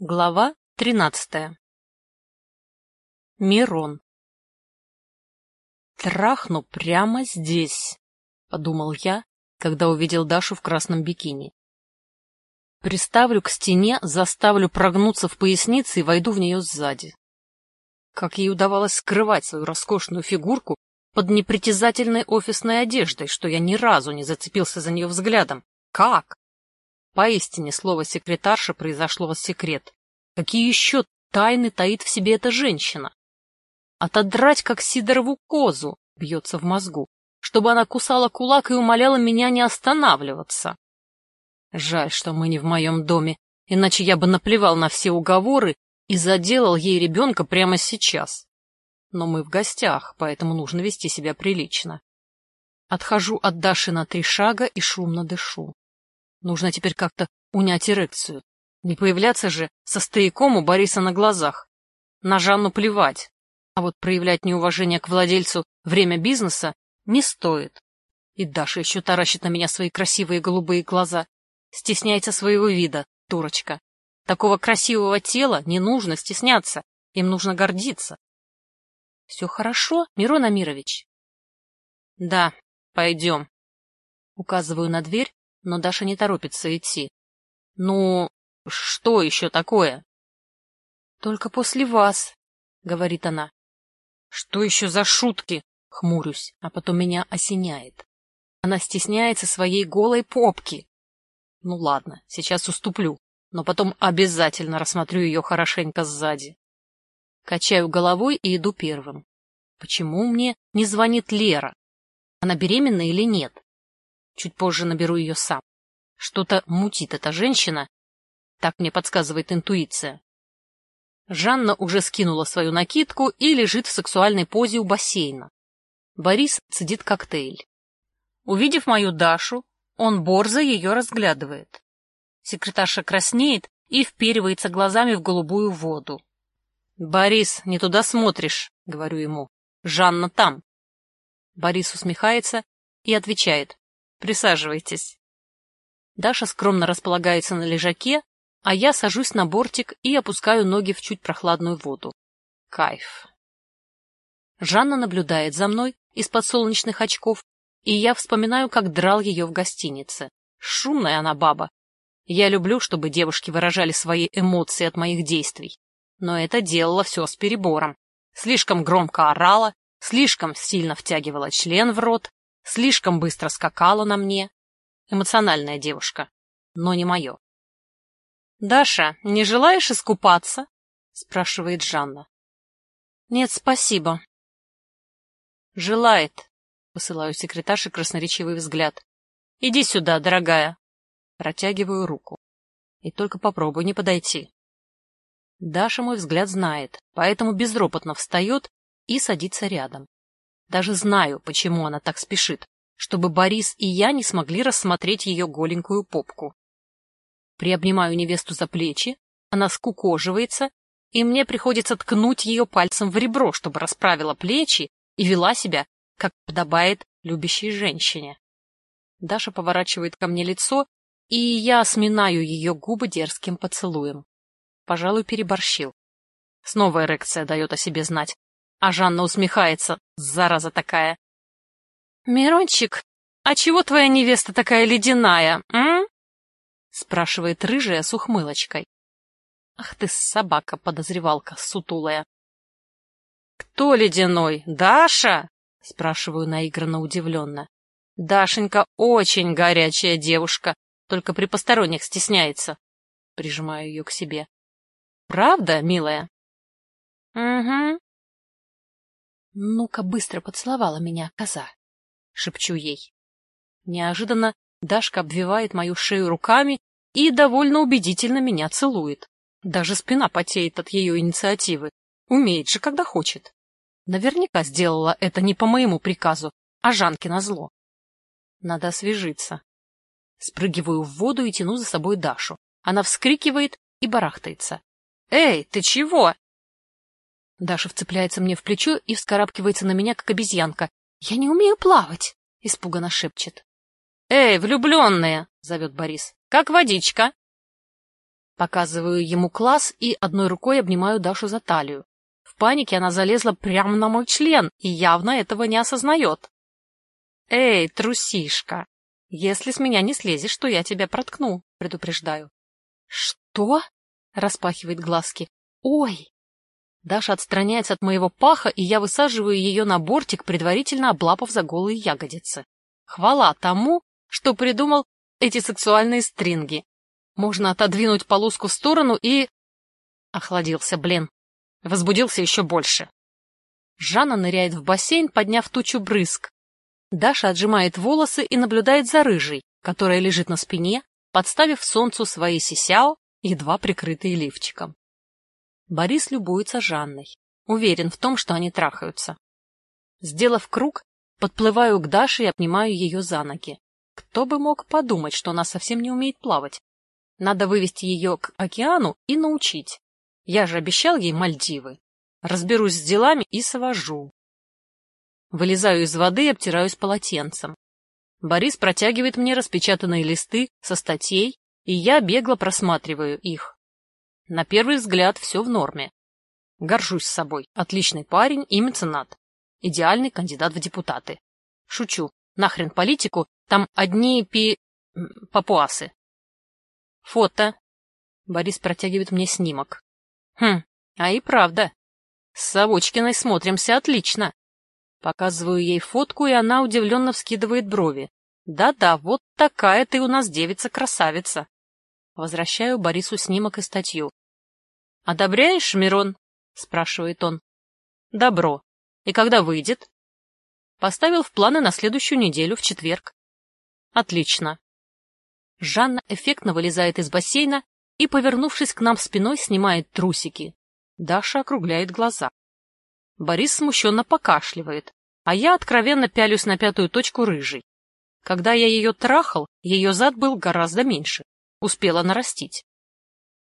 Глава тринадцатая Мирон «Трахну прямо здесь», — подумал я, когда увидел Дашу в красном бикини. Приставлю к стене, заставлю прогнуться в пояснице и войду в нее сзади. Как ей удавалось скрывать свою роскошную фигурку под непритязательной офисной одеждой, что я ни разу не зацепился за нее взглядом? Как? Поистине слово секретарша произошло секрет. Какие еще тайны таит в себе эта женщина? Отодрать, как Сидорову козу, бьется в мозгу, чтобы она кусала кулак и умоляла меня не останавливаться. Жаль, что мы не в моем доме, иначе я бы наплевал на все уговоры и заделал ей ребенка прямо сейчас. Но мы в гостях, поэтому нужно вести себя прилично. Отхожу от Даши на три шага и шумно дышу. Нужно теперь как-то унять эрекцию. Не появляться же со стояком у Бориса на глазах. На Жанну плевать. А вот проявлять неуважение к владельцу время бизнеса не стоит. И Даша еще таращит на меня свои красивые голубые глаза. Стесняется своего вида, дурочка. Такого красивого тела не нужно стесняться, им нужно гордиться. — Все хорошо, Мирон Амирович? — Да, пойдем. Указываю на дверь, но Даша не торопится идти. — Ну, что еще такое? — Только после вас, — говорит она. — Что еще за шутки? — хмурюсь, а потом меня осеняет. Она стесняется своей голой попки. Ну ладно, сейчас уступлю, но потом обязательно рассмотрю ее хорошенько сзади. Качаю головой и иду первым. Почему мне не звонит Лера? Она беременна или нет? Чуть позже наберу ее сам. Что-то мутит эта женщина. Так мне подсказывает интуиция. Жанна уже скинула свою накидку и лежит в сексуальной позе у бассейна. Борис цедит коктейль. Увидев мою Дашу, он борзо ее разглядывает. Секретарша краснеет и вперивается глазами в голубую воду. — Борис, не туда смотришь, — говорю ему. — Жанна там. Борис усмехается и отвечает. Присаживайтесь. Даша скромно располагается на лежаке, а я сажусь на бортик и опускаю ноги в чуть прохладную воду. Кайф. Жанна наблюдает за мной из-под солнечных очков, и я вспоминаю, как драл ее в гостинице. Шумная она баба. Я люблю, чтобы девушки выражали свои эмоции от моих действий. Но это делала все с перебором. Слишком громко орала, слишком сильно втягивала член в рот, Слишком быстро скакала на мне. Эмоциональная девушка, но не мое. — Даша, не желаешь искупаться? — спрашивает Жанна. — Нет, спасибо. — Желает, — посылаю секретарше красноречивый взгляд. — Иди сюда, дорогая. Протягиваю руку. И только попробуй не подойти. Даша мой взгляд знает, поэтому безропотно встает и садится рядом. Даже знаю, почему она так спешит, чтобы Борис и я не смогли рассмотреть ее голенькую попку. Приобнимаю невесту за плечи, она скукоживается, и мне приходится ткнуть ее пальцем в ребро, чтобы расправила плечи и вела себя, как подобает любящей женщине. Даша поворачивает ко мне лицо, и я сминаю ее губы дерзким поцелуем. Пожалуй, переборщил. Снова эрекция дает о себе знать. А Жанна усмехается, зараза такая. — Мирончик, а чего твоя невеста такая ледяная, м? — спрашивает рыжая с ухмылочкой. Ах ты, собака-подозревалка сутулая. — Кто ледяной, Даша? — спрашиваю наигранно удивленно. Дашенька очень горячая девушка, только при посторонних стесняется. Прижимаю ее к себе. — Правда, милая? — Угу, «Ну-ка быстро поцеловала меня, коза!» — шепчу ей. Неожиданно Дашка обвивает мою шею руками и довольно убедительно меня целует. Даже спина потеет от ее инициативы. Умеет же, когда хочет. Наверняка сделала это не по моему приказу, а Жанке назло. Надо освежиться. Спрыгиваю в воду и тяну за собой Дашу. Она вскрикивает и барахтается. «Эй, ты чего?» Даша вцепляется мне в плечо и вскарабкивается на меня, как обезьянка. «Я не умею плавать!» — испуганно шепчет. «Эй, влюбленные!» — зовет Борис. «Как водичка?» Показываю ему класс и одной рукой обнимаю Дашу за талию. В панике она залезла прямо на мой член и явно этого не осознает. «Эй, трусишка, если с меня не слезешь, то я тебя проткну», — предупреждаю. «Что?» — распахивает глазки. «Ой!» Даша отстраняется от моего паха, и я высаживаю ее на бортик, предварительно облапав за голые ягодицы. Хвала тому, что придумал эти сексуальные стринги. Можно отодвинуть полоску в сторону и... Охладился, блин. Возбудился еще больше. Жанна ныряет в бассейн, подняв тучу брызг. Даша отжимает волосы и наблюдает за рыжей, которая лежит на спине, подставив солнцу свои сисяо, едва прикрытые лифчиком. Борис любуется Жанной. Уверен в том, что они трахаются. Сделав круг, подплываю к Даше и обнимаю ее за ноги. Кто бы мог подумать, что она совсем не умеет плавать. Надо вывести ее к океану и научить. Я же обещал ей Мальдивы. Разберусь с делами и свожу. Вылезаю из воды и обтираюсь полотенцем. Борис протягивает мне распечатанные листы со статей, и я бегло просматриваю их. На первый взгляд все в норме. Горжусь собой. Отличный парень и меценат. Идеальный кандидат в депутаты. Шучу. Нахрен политику, там одни пи... папуасы. Фото. Борис протягивает мне снимок. Хм, а и правда. С Савочкиной смотримся отлично. Показываю ей фотку, и она удивленно вскидывает брови. Да-да, вот такая ты у нас девица-красавица. Возвращаю Борису снимок и статью. «Одобряешь, Мирон?» — спрашивает он. «Добро. И когда выйдет?» Поставил в планы на следующую неделю, в четверг. Отлично. Жанна эффектно вылезает из бассейна и, повернувшись к нам спиной, снимает трусики. Даша округляет глаза. Борис смущенно покашливает, а я откровенно пялюсь на пятую точку рыжей. Когда я ее трахал, ее зад был гораздо меньше. Успела нарастить.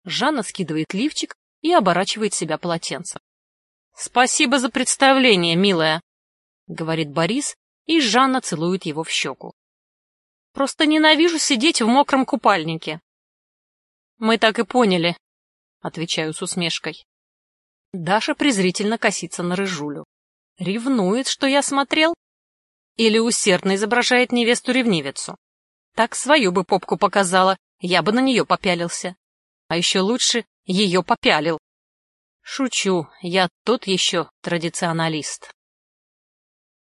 Жанна скидывает лифчик и оборачивает себя полотенцем. — Спасибо за представление, милая, — говорит Борис, и Жанна целует его в щеку. — Просто ненавижу сидеть в мокром купальнике. — Мы так и поняли, — отвечаю с усмешкой. Даша презрительно косится на рыжулю. Ревнует, что я смотрел? Или усердно изображает невесту-ревнивицу? Так свою бы попку показала, я бы на нее попялился. А еще лучше ее попялил. Шучу, я тот еще традиционалист.